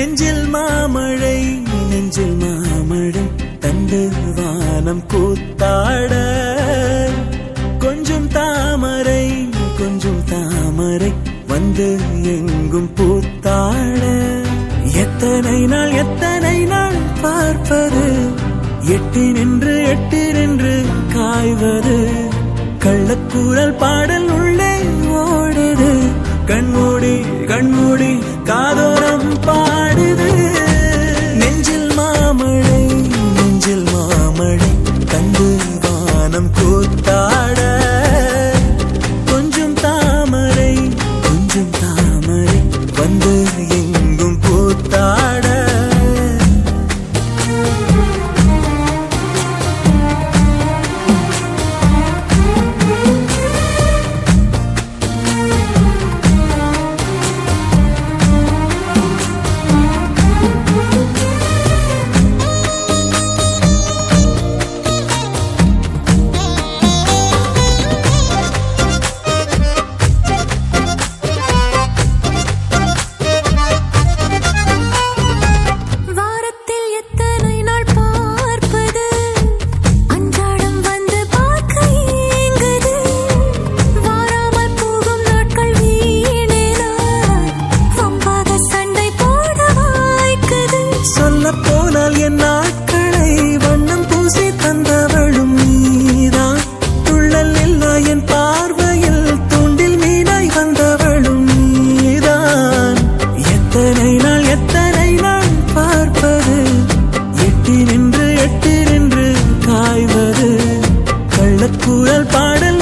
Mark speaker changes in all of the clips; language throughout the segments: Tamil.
Speaker 1: நெஞ்சில் மாமழை நெஞ்சில் மாமழை தந்து வானம் கூத்தாட. கொஞ்சம் தாமரை கொஞ்சம் தாமரை வந்து எங்கும் பூத்தாட. எத்தனை நாள் எத்தனை நாள் பார்ப்பது? எட்டி நின்று எட்டி நின்று காய்வது. கள்ளக்கூறல் பாடல் கத்தரை நான் பார்ப்பது. எட்டி நின்று எட்டி நின்று காய்வது. கள்ளக்குழல் பாடல்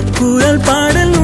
Speaker 1: உலக்குழல் பாடல்